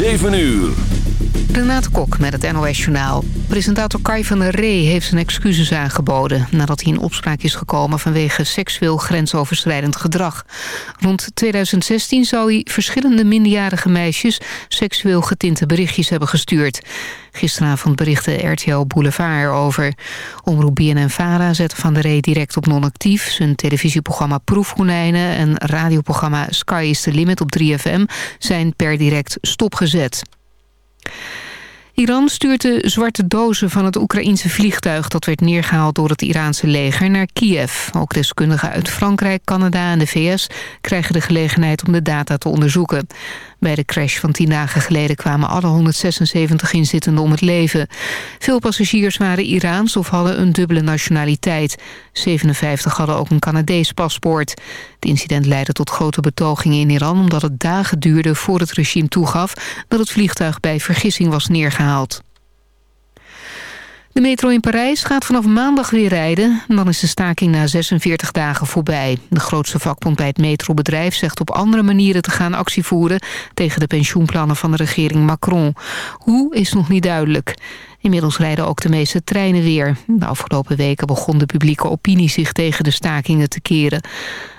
7 uur. Renate Kok met het NOS Journaal. Presentator Kai van der Ree heeft zijn excuses aangeboden... nadat hij in opspraak is gekomen vanwege seksueel grensoverschrijdend gedrag. Rond 2016 zou hij verschillende minderjarige meisjes... seksueel getinte berichtjes hebben gestuurd. Gisteravond berichtte RTL Boulevard erover. Omroep BNN-Vara zette Van der Ree direct op non-actief. Zijn televisieprogramma Proefkonijnen en radioprogramma Sky is the Limit op 3FM... zijn per direct stopgezet. Iran stuurt de zwarte dozen van het Oekraïense vliegtuig... dat werd neergehaald door het Iraanse leger naar Kiev. Ook deskundigen uit Frankrijk, Canada en de VS... krijgen de gelegenheid om de data te onderzoeken. Bij de crash van tien dagen geleden kwamen alle 176 inzittenden om het leven. Veel passagiers waren Iraans of hadden een dubbele nationaliteit. 57 hadden ook een Canadees paspoort. Het incident leidde tot grote betogingen in Iran... omdat het dagen duurde voor het regime toegaf... dat het vliegtuig bij vergissing was neergehaald. De metro in Parijs gaat vanaf maandag weer rijden. Dan is de staking na 46 dagen voorbij. De grootste vakbond bij het metrobedrijf zegt op andere manieren te gaan actie voeren... tegen de pensioenplannen van de regering Macron. Hoe is nog niet duidelijk. Inmiddels rijden ook de meeste treinen weer. De afgelopen weken begon de publieke opinie zich tegen de stakingen te keren.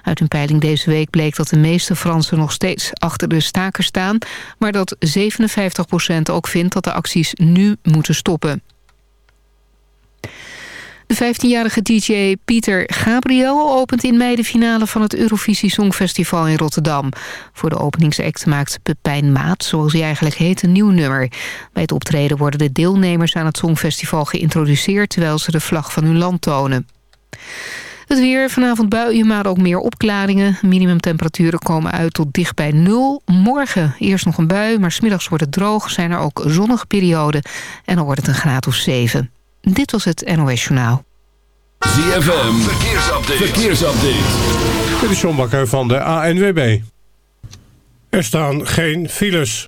Uit een peiling deze week bleek dat de meeste Fransen nog steeds achter de stakers staan... maar dat 57% ook vindt dat de acties nu moeten stoppen. De 15-jarige DJ Pieter Gabriel opent in mei de finale van het Eurovisie Songfestival in Rotterdam. Voor de openingsact maakt Pepijn Maat, zoals hij eigenlijk heet, een nieuw nummer. Bij het optreden worden de deelnemers aan het Songfestival geïntroduceerd... terwijl ze de vlag van hun land tonen. Het weer, vanavond buien, maar ook meer opklaringen. Minimumtemperaturen komen uit tot dicht bij nul. Morgen eerst nog een bui, maar smiddags wordt het droog. Zijn er ook zonnige perioden en dan wordt het een graad of 7. Dit was het NOS Journaal. ZFM, verkeersupdate. verkeersupdate. Dit is John Bakker van de ANWB. Er staan geen files.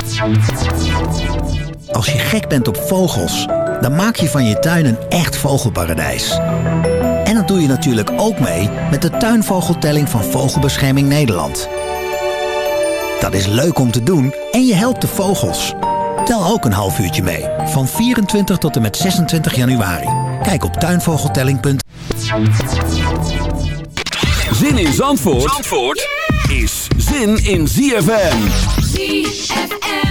Als je gek bent op vogels, dan maak je van je tuin een echt vogelparadijs. En dat doe je natuurlijk ook mee met de tuinvogeltelling van Vogelbescherming Nederland. Dat is leuk om te doen en je helpt de vogels. Tel ook een half uurtje mee, van 24 tot en met 26 januari. Kijk op tuinvogeltelling.nl Zin in Zandvoort, Zandvoort is zin in ZFM. ZFM.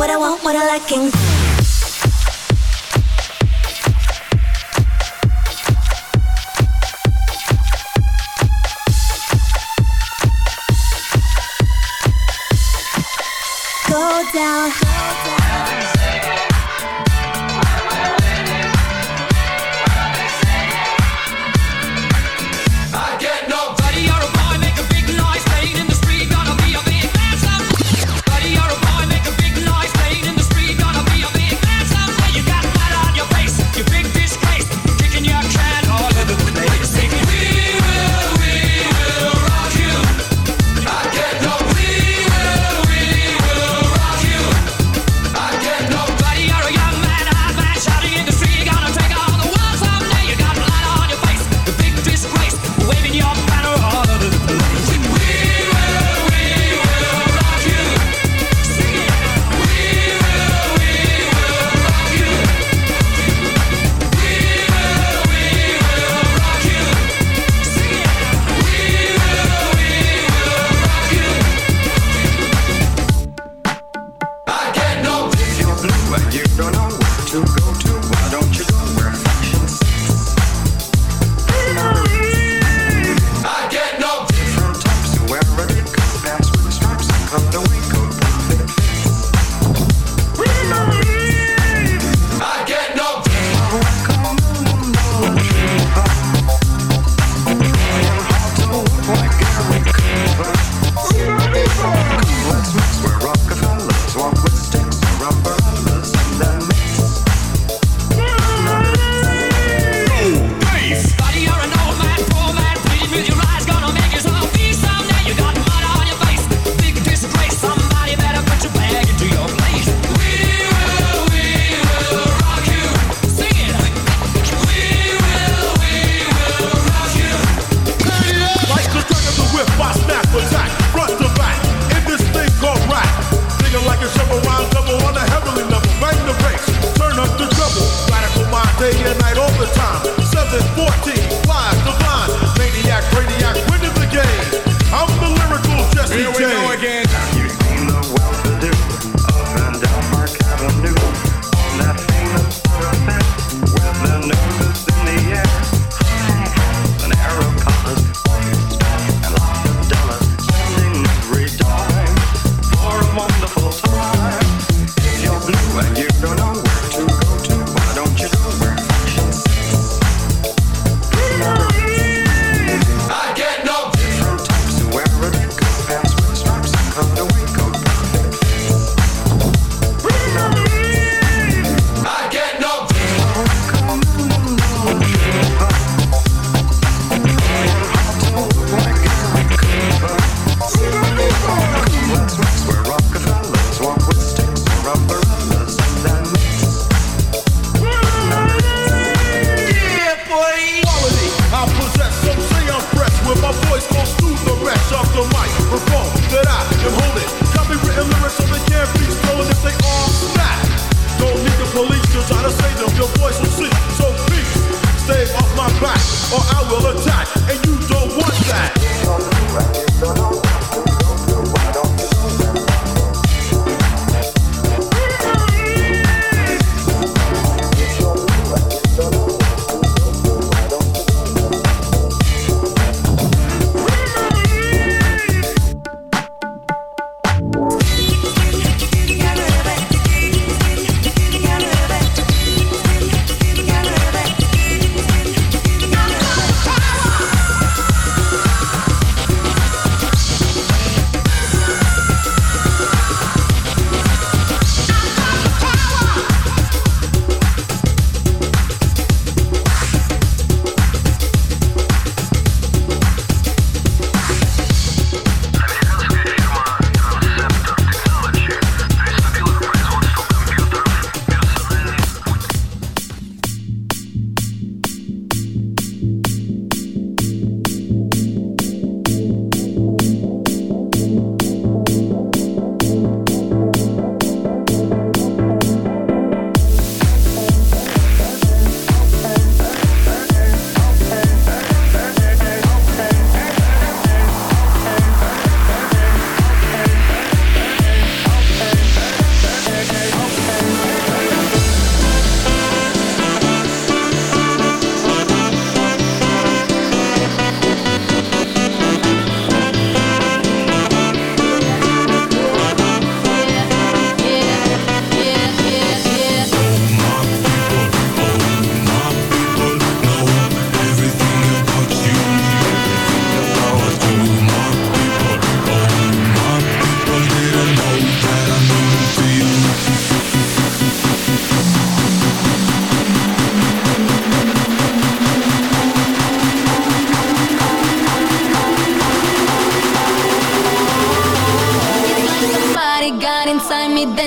What I want, what I like, and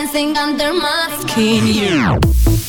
dancing under my skin. Yeah.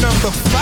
number five.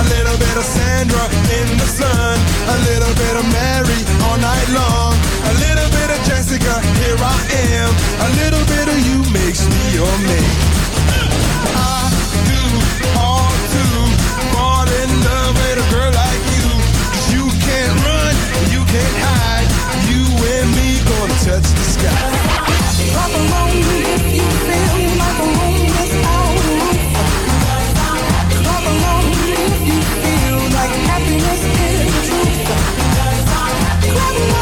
A little bit of Sandra in the sun. A little bit of Mary all night long. A little bit of Jessica, here I am. A little bit of you makes me your man. I do. Fall in love with a girl like you. You can't run, you can't hide. You and me gonna touch the sky. Pop along if you feel I'll be